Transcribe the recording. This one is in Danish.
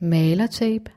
malertape.